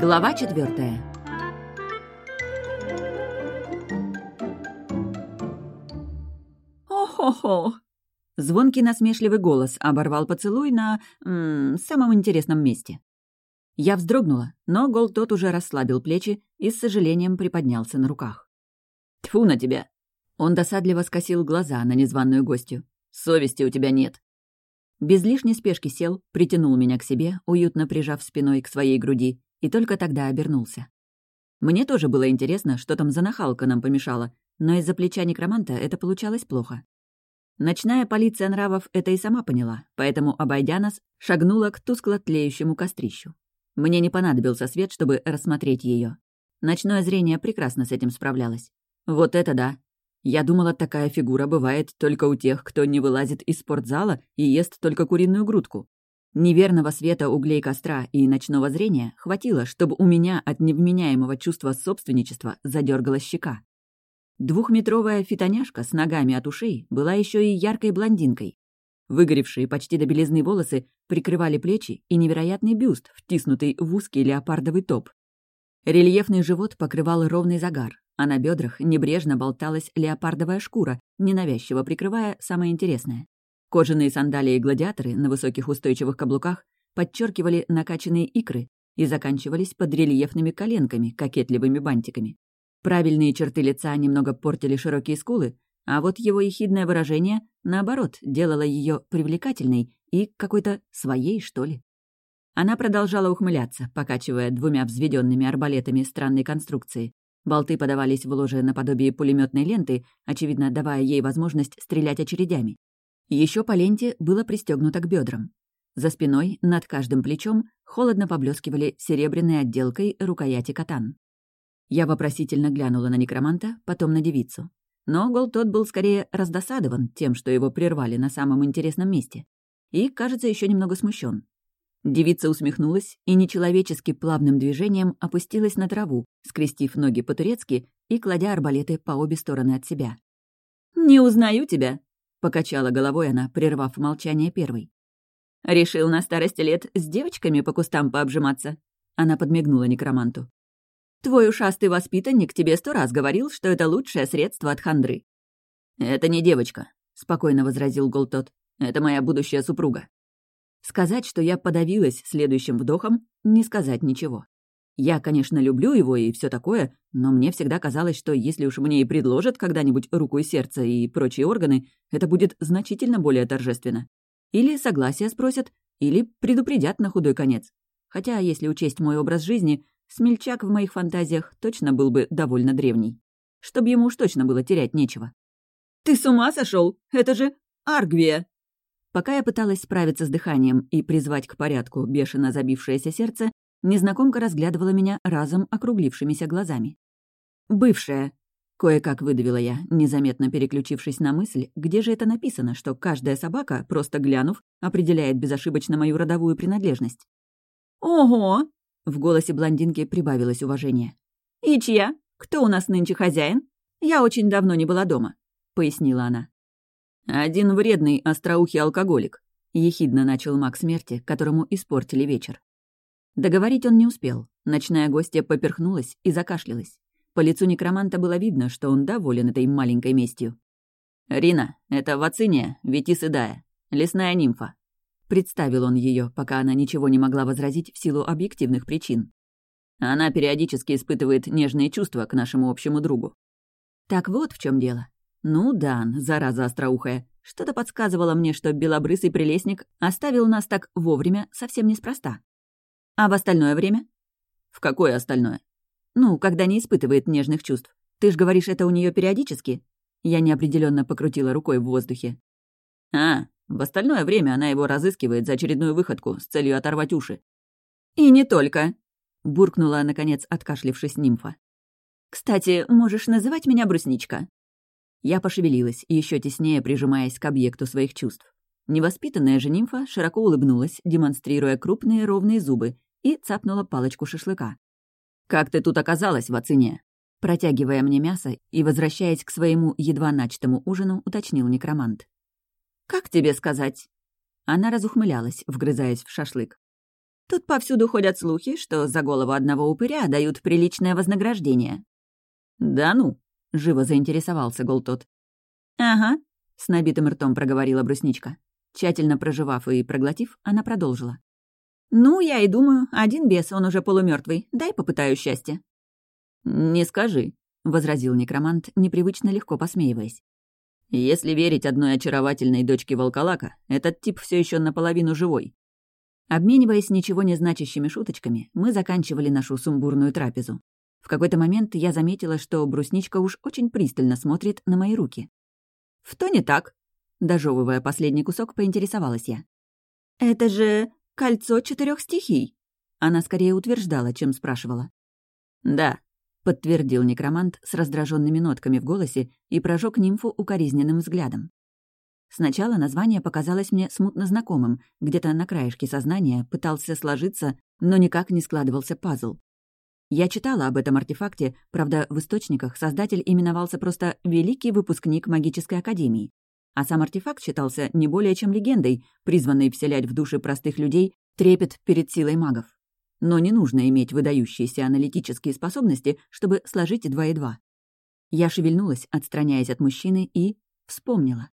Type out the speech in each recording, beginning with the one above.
Глава четвертая. «О-хо-хо!» Звонкий насмешливый голос оборвал поцелуй на м -м, самом интересном месте. Я вздрогнула, но Гол тот уже расслабил плечи и с сожалением приподнялся на руках. Тфу на тебя!» Он досадливо скосил глаза на незваную гостью. «Совести у тебя нет!» Без лишней спешки сел, притянул меня к себе, уютно прижав спиной к своей груди, и только тогда обернулся. Мне тоже было интересно, что там за нахалка нам помешала, но из-за плеча некроманта это получалось плохо. Ночная полиция нравов это и сама поняла, поэтому, обойдя нас, шагнула к тускло тлеющему кострищу. Мне не понадобился свет, чтобы рассмотреть ее. Ночное зрение прекрасно с этим справлялось. Вот это да! Я думала, такая фигура бывает только у тех, кто не вылазит из спортзала и ест только куриную грудку. Неверного света углей костра и ночного зрения хватило, чтобы у меня от невменяемого чувства собственничества задергалась щека. Двухметровая фитоняшка с ногами от ушей была еще и яркой блондинкой. Выгоревшие почти до белизны волосы прикрывали плечи и невероятный бюст, втиснутый в узкий леопардовый топ. Рельефный живот покрывал ровный загар, а на бедрах небрежно болталась леопардовая шкура, ненавязчиво прикрывая самое интересное. Кожаные сандалии-гладиаторы на высоких устойчивых каблуках подчеркивали накачанные икры и заканчивались под рельефными коленками, кокетливыми бантиками. Правильные черты лица немного портили широкие скулы, а вот его ехидное выражение, наоборот, делало ее привлекательной и какой-то своей, что ли. Она продолжала ухмыляться, покачивая двумя взведенными арбалетами странной конструкции. Болты подавались в ложе наподобие пулеметной ленты, очевидно, давая ей возможность стрелять очередями. Еще по ленте было пристегнуто к бедрам. За спиной, над каждым плечом, холодно поблескивали серебряной отделкой рукояти катан. Я вопросительно глянула на некроманта, потом на девицу. Но Гол тот был скорее раздосадован тем, что его прервали на самом интересном месте. И, кажется, еще немного смущен. Девица усмехнулась и нечеловечески плавным движением опустилась на траву, скрестив ноги по-турецки и кладя арбалеты по обе стороны от себя. «Не узнаю тебя», — покачала головой она, прервав молчание первой. «Решил на старости лет с девочками по кустам пообжиматься?» Она подмигнула некроманту. «Твой ушастый воспитанник тебе сто раз говорил, что это лучшее средство от хандры». «Это не девочка», — спокойно возразил Голтот. «Это моя будущая супруга». Сказать, что я подавилась следующим вдохом, не сказать ничего. Я, конечно, люблю его и все такое, но мне всегда казалось, что если уж мне и предложат когда-нибудь руку и сердце и прочие органы, это будет значительно более торжественно. Или согласие спросят, или предупредят на худой конец. Хотя, если учесть мой образ жизни, смельчак в моих фантазиях точно был бы довольно древний. Чтоб ему уж точно было терять нечего. «Ты с ума сошел? Это же Аргвия!» Пока я пыталась справиться с дыханием и призвать к порядку бешено забившееся сердце, Незнакомка разглядывала меня разом округлившимися глазами. «Бывшая», — кое-как выдавила я, незаметно переключившись на мысль, где же это написано, что каждая собака, просто глянув, определяет безошибочно мою родовую принадлежность. «Ого!» — в голосе блондинки прибавилось уважение. «И чья? Кто у нас нынче хозяин? Я очень давно не была дома», — пояснила она. «Один вредный остроухий алкоголик», — ехидно начал маг смерти, которому испортили вечер. Договорить он не успел. Ночная гостья поперхнулась и закашлялась. По лицу некроманта было видно, что он доволен этой маленькой местью. «Рина, это Вациния, Ветисыдая, лесная нимфа». Представил он ее, пока она ничего не могла возразить в силу объективных причин. Она периодически испытывает нежные чувства к нашему общему другу. Так вот в чем дело. Ну, Дан, зараза остроухая, что-то подсказывало мне, что белобрысый прелестник оставил нас так вовремя совсем неспроста. А в остальное время? В какое остальное? Ну, когда не испытывает нежных чувств. Ты ж говоришь, это у нее периодически? Я неопределенно покрутила рукой в воздухе. А, в остальное время она его разыскивает за очередную выходку с целью оторвать уши. И не только, буркнула, наконец, откашлившись нимфа. «Кстати, можешь называть меня Брусничка». Я пошевелилась, еще теснее прижимаясь к объекту своих чувств. Невоспитанная же нимфа широко улыбнулась, демонстрируя крупные ровные зубы, и цапнула палочку шашлыка. «Как ты тут оказалась, в оцене?» Протягивая мне мясо и возвращаясь к своему едва начатому ужину, уточнил некромант. «Как тебе сказать?» Она разухмылялась, вгрызаясь в шашлык. Тут повсюду ходят слухи, что за голову одного упыря дают приличное вознаграждение». «Да ну?» — живо заинтересовался Голтот. «Ага», — с набитым ртом проговорила брусничка. Тщательно проживав и проглотив, она продолжила. «Ну, я и думаю, один бес, он уже полумертвый. Дай попытаю счастье». «Не скажи», — возразил некромант, непривычно легко посмеиваясь. «Если верить одной очаровательной дочке волколака, этот тип все еще наполовину живой». Обмениваясь ничего не значащими шуточками, мы заканчивали нашу сумбурную трапезу. В какой-то момент я заметила, что брусничка уж очень пристально смотрит на мои руки. «Что не так?» Дожевывая последний кусок, поинтересовалась я. «Это же кольцо четырех стихий!» Она скорее утверждала, чем спрашивала. «Да», — подтвердил некромант с раздраженными нотками в голосе и прожег нимфу укоризненным взглядом. Сначала название показалось мне смутно знакомым, где-то на краешке сознания пытался сложиться, но никак не складывался пазл. Я читала об этом артефакте, правда, в источниках создатель именовался просто «Великий выпускник магической академии», а сам артефакт считался не более чем легендой, призванной вселять в души простых людей трепет перед силой магов. Но не нужно иметь выдающиеся аналитические способности, чтобы сложить два и два. Я шевельнулась, отстраняясь от мужчины, и вспомнила.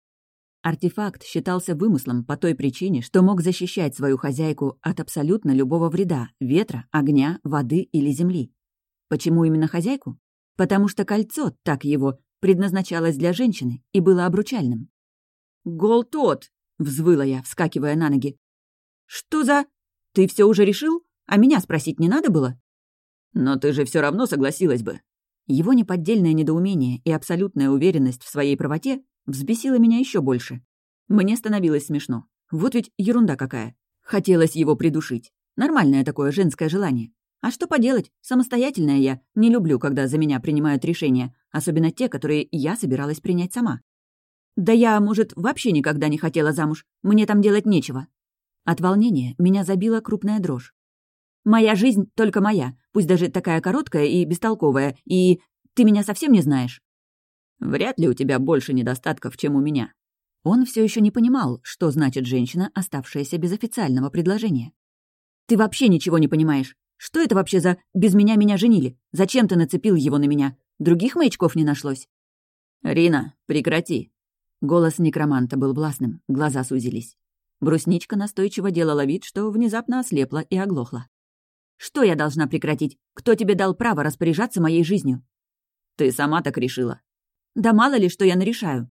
Артефакт считался вымыслом по той причине, что мог защищать свою хозяйку от абсолютно любого вреда — ветра, огня, воды или земли. Почему именно хозяйку? Потому что кольцо, так его, предназначалось для женщины и было обручальным. «Гол тот!» — взвыла я, вскакивая на ноги. «Что за... Ты все уже решил? А меня спросить не надо было?» «Но ты же все равно согласилась бы». Его неподдельное недоумение и абсолютная уверенность в своей правоте взбесило меня еще больше. Мне становилось смешно. Вот ведь ерунда какая. Хотелось его придушить. Нормальное такое женское желание. А что поделать, самостоятельная я, не люблю, когда за меня принимают решения, особенно те, которые я собиралась принять сама. «Да я, может, вообще никогда не хотела замуж. Мне там делать нечего». От волнения меня забила крупная дрожь. «Моя жизнь только моя, пусть даже такая короткая и бестолковая, и ты меня совсем не знаешь». «Вряд ли у тебя больше недостатков, чем у меня». Он все еще не понимал, что значит женщина, оставшаяся без официального предложения. «Ты вообще ничего не понимаешь. Что это вообще за «без меня меня женили»? Зачем ты нацепил его на меня? Других маячков не нашлось?» «Рина, прекрати», Голос некроманта был властным, глаза сузились. Брусничка настойчиво делала вид, что внезапно ослепла и оглохла. «Что я должна прекратить? Кто тебе дал право распоряжаться моей жизнью?» «Ты сама так решила». «Да мало ли, что я нарешаю».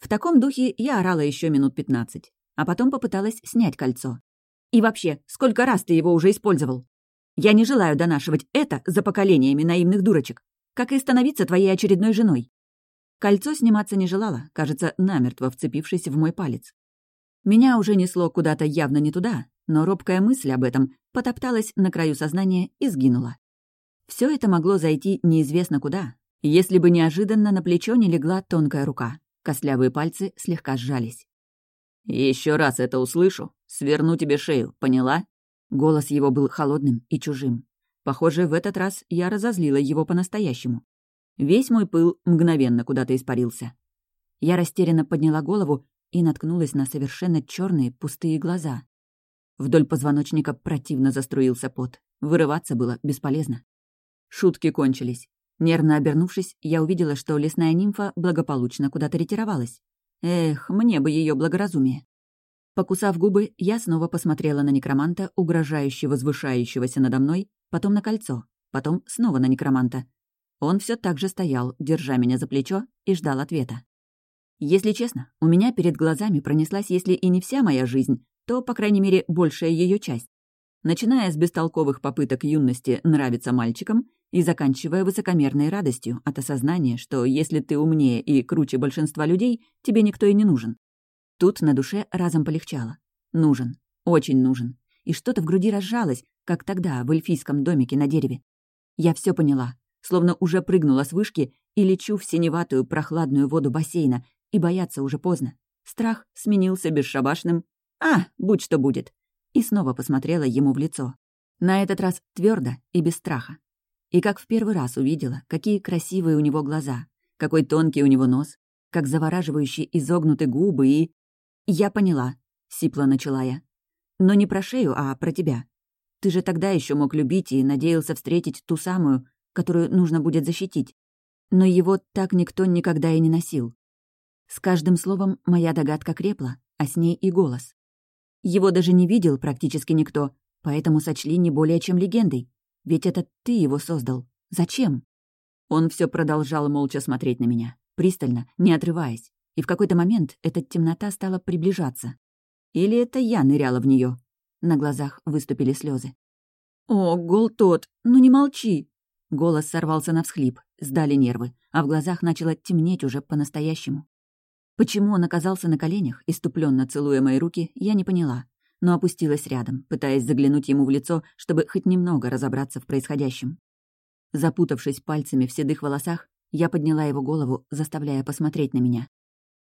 В таком духе я орала еще минут пятнадцать, а потом попыталась снять кольцо. «И вообще, сколько раз ты его уже использовал? Я не желаю донашивать это за поколениями наивных дурочек, как и становиться твоей очередной женой. Кольцо сниматься не желало, кажется, намертво вцепившись в мой палец. Меня уже несло куда-то явно не туда, но робкая мысль об этом потопталась на краю сознания и сгинула. Все это могло зайти неизвестно куда, если бы неожиданно на плечо не легла тонкая рука. Костлявые пальцы слегка сжались. Еще раз это услышу, сверну тебе шею, поняла?» Голос его был холодным и чужим. Похоже, в этот раз я разозлила его по-настоящему. Весь мой пыл мгновенно куда-то испарился. Я растерянно подняла голову и наткнулась на совершенно черные пустые глаза. Вдоль позвоночника противно заструился пот. Вырываться было бесполезно. Шутки кончились. Нервно обернувшись, я увидела, что лесная нимфа благополучно куда-то ретировалась. Эх, мне бы ее благоразумие. Покусав губы, я снова посмотрела на некроманта, угрожающе возвышающегося надо мной, потом на кольцо, потом снова на некроманта, он все так же стоял, держа меня за плечо, и ждал ответа. Если честно, у меня перед глазами пронеслась, если и не вся моя жизнь, то, по крайней мере, большая ее часть. Начиная с бестолковых попыток юности нравиться мальчикам и заканчивая высокомерной радостью от осознания, что если ты умнее и круче большинства людей, тебе никто и не нужен. Тут на душе разом полегчало. Нужен. Очень нужен. И что-то в груди разжалось, как тогда в эльфийском домике на дереве. Я все поняла, словно уже прыгнула с вышки и лечу в синеватую прохладную воду бассейна, и бояться уже поздно. Страх сменился бесшабашным «А, будь что будет!» и снова посмотрела ему в лицо. На этот раз твердо и без страха. И как в первый раз увидела, какие красивые у него глаза, какой тонкий у него нос, как завораживающие изогнуты губы и... «Я поняла», — сипло начала я. «Но не про шею, а про тебя. Ты же тогда еще мог любить и надеялся встретить ту самую, которую нужно будет защитить. Но его так никто никогда и не носил. С каждым словом моя догадка крепла, а с ней и голос. Его даже не видел практически никто, поэтому сочли не более чем легендой. Ведь это ты его создал. Зачем? Он все продолжал молча смотреть на меня, пристально, не отрываясь. И в какой-то момент эта темнота стала приближаться. Или это я ныряла в нее. На глазах выступили слезы. «О, гол тот, ну не молчи!» Голос сорвался на всхлип, сдали нервы, а в глазах начало темнеть уже по-настоящему. Почему он оказался на коленях, иступленно целуя мои руки, я не поняла, но опустилась рядом, пытаясь заглянуть ему в лицо, чтобы хоть немного разобраться в происходящем. Запутавшись пальцами в седых волосах, я подняла его голову, заставляя посмотреть на меня.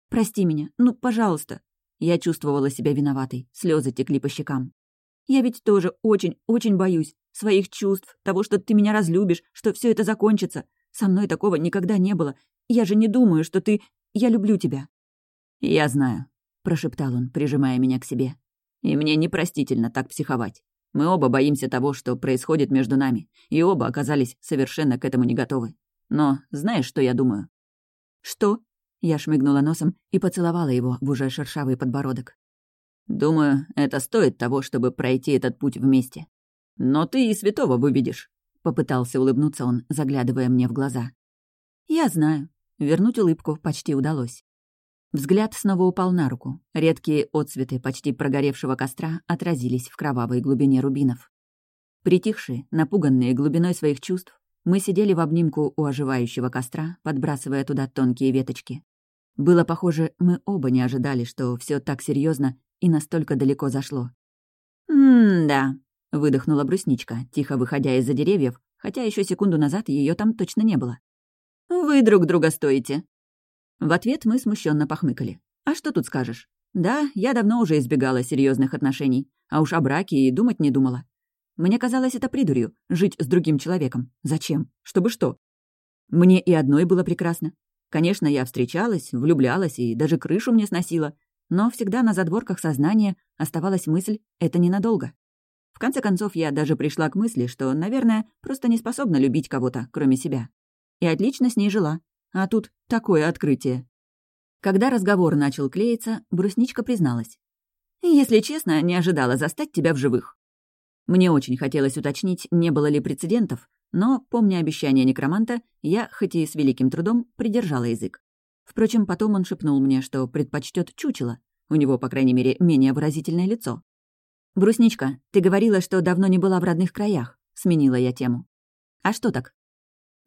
«Прости меня, ну, пожалуйста!» Я чувствовала себя виноватой, слезы текли по щекам. «Я ведь тоже очень-очень боюсь своих чувств, того, что ты меня разлюбишь, что все это закончится. Со мной такого никогда не было. Я же не думаю, что ты... Я люблю тебя». «Я знаю», — прошептал он, прижимая меня к себе. «И мне непростительно так психовать. Мы оба боимся того, что происходит между нами, и оба оказались совершенно к этому не готовы. Но знаешь, что я думаю?» «Что?» Я шмыгнула носом и поцеловала его в уже шершавый подбородок. «Думаю, это стоит того, чтобы пройти этот путь вместе. Но ты и святого выведешь», — попытался улыбнуться он, заглядывая мне в глаза. «Я знаю». Вернуть улыбку почти удалось. Взгляд снова упал на руку. Редкие отцветы почти прогоревшего костра отразились в кровавой глубине рубинов. Притихшие, напуганные глубиной своих чувств, мы сидели в обнимку у оживающего костра, подбрасывая туда тонкие веточки. Было похоже, мы оба не ожидали, что все так серьезно и настолько далеко зашло. «М-да», — выдохнула брусничка, тихо выходя из-за деревьев, хотя еще секунду назад ее там точно не было. «Вы друг друга стоите». В ответ мы смущенно похмыкали. «А что тут скажешь? Да, я давно уже избегала серьезных отношений, а уж о браке и думать не думала. Мне казалось это придурью — жить с другим человеком. Зачем? Чтобы что? Мне и одной было прекрасно. Конечно, я встречалась, влюблялась и даже крышу мне сносила, но всегда на задворках сознания оставалась мысль «это ненадолго». Конце концов, я даже пришла к мысли, что, наверное, просто не способна любить кого-то, кроме себя. И отлично с ней жила. А тут такое открытие. Когда разговор начал клеиться, брусничка призналась. «Если честно, не ожидала застать тебя в живых». Мне очень хотелось уточнить, не было ли прецедентов, но, помня обещание некроманта, я, хоть и с великим трудом, придержала язык. Впрочем, потом он шепнул мне, что предпочтет чучело. У него, по крайней мере, менее выразительное лицо. «Брусничка, ты говорила, что давно не была в родных краях», — сменила я тему. «А что так?»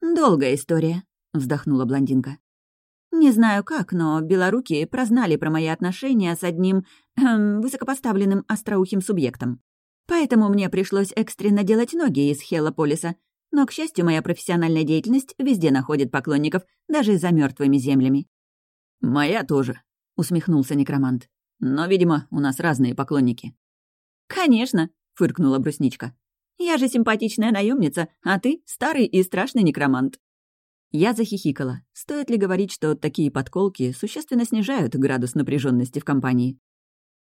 «Долгая история», — вздохнула блондинка. «Не знаю как, но белоруки прознали про мои отношения с одним эм, высокопоставленным остроухим субъектом. Поэтому мне пришлось экстренно делать ноги из Хелополиса, но, к счастью, моя профессиональная деятельность везде находит поклонников, даже за мертвыми землями. «Моя тоже», — усмехнулся некромант. «Но, видимо, у нас разные поклонники». «Конечно», — фыркнула брусничка. «Я же симпатичная наемница, а ты — старый и страшный некромант». Я захихикала. Стоит ли говорить, что такие подколки существенно снижают градус напряженности в компании?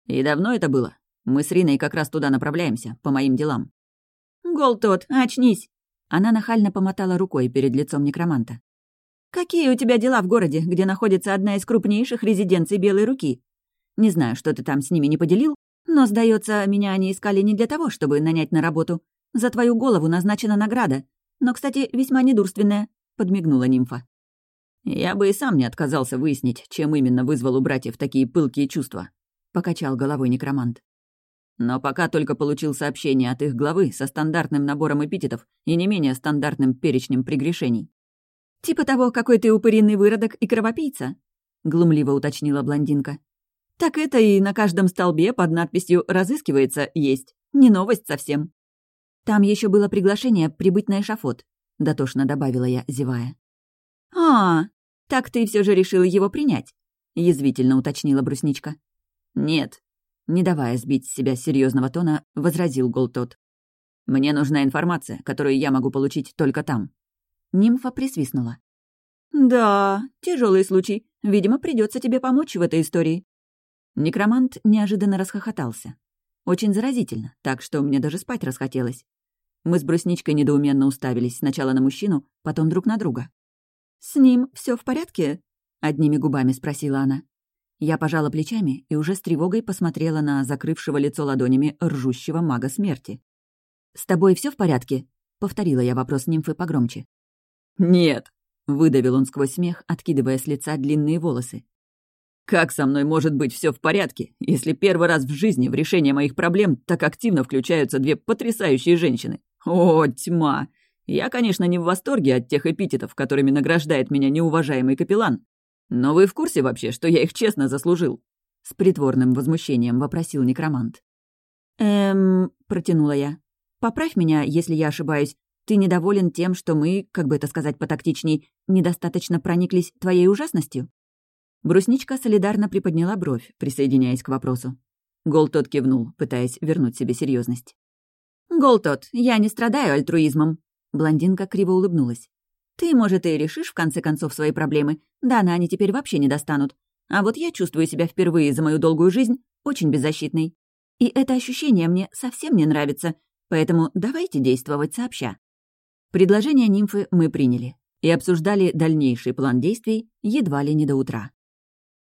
И давно это было? Мы с Риной как раз туда направляемся, по моим делам. «Гол тот, очнись!» Она нахально помотала рукой перед лицом некроманта. «Какие у тебя дела в городе, где находится одна из крупнейших резиденций Белой Руки? Не знаю, что ты там с ними не поделил, но, сдается, меня они искали не для того, чтобы нанять на работу. За твою голову назначена награда. Но, кстати, весьма недурственная», — подмигнула нимфа. «Я бы и сам не отказался выяснить, чем именно вызвал у братьев такие пылкие чувства», — покачал головой некромант. Но пока только получил сообщение от их главы со стандартным набором эпитетов и не менее стандартным перечнем прегрешений. «Типа того, какой ты упыринный выродок и кровопийца», — глумливо уточнила блондинка. «Так это и на каждом столбе под надписью «Разыскивается» есть. Не новость совсем». «Там еще было приглашение прибыть на эшафот», — дотошно добавила я, зевая. «А, так ты все же решила его принять?» — язвительно уточнила брусничка. «Нет, не давая сбить с себя серьезного тона, возразил Голтот. «Мне нужна информация, которую я могу получить только там». Нимфа присвистнула. «Да, тяжелый случай. Видимо, придется тебе помочь в этой истории». Некромант неожиданно расхохотался. Очень заразительно, так что мне даже спать расхотелось. Мы с брусничкой недоуменно уставились сначала на мужчину, потом друг на друга. «С ним все в порядке?» — одними губами спросила она. Я пожала плечами и уже с тревогой посмотрела на закрывшего лицо ладонями ржущего мага смерти. «С тобой все в порядке?» — повторила я вопрос нимфы погромче. «Нет», — выдавил он сквозь смех, откидывая с лица длинные волосы. «Как со мной может быть все в порядке, если первый раз в жизни в решение моих проблем так активно включаются две потрясающие женщины? О, тьма! Я, конечно, не в восторге от тех эпитетов, которыми награждает меня неуважаемый капеллан. Но вы в курсе вообще, что я их честно заслужил?» С притворным возмущением вопросил некромант. «Эм...» — протянула я. «Поправь меня, если я ошибаюсь. Ты недоволен тем, что мы, как бы это сказать потактичней, недостаточно прониклись твоей ужасностью?» Брусничка солидарно приподняла бровь, присоединяясь к вопросу. Гол тот кивнул, пытаясь вернуть себе серьезность. «Гол тот, я не страдаю альтруизмом», Блондинка криво улыбнулась. «Ты, может, и решишь, в конце концов, свои проблемы. Да, на они теперь вообще не достанут. А вот я чувствую себя впервые за мою долгую жизнь очень беззащитной. И это ощущение мне совсем не нравится, поэтому давайте действовать сообща». Предложение нимфы мы приняли и обсуждали дальнейший план действий едва ли не до утра.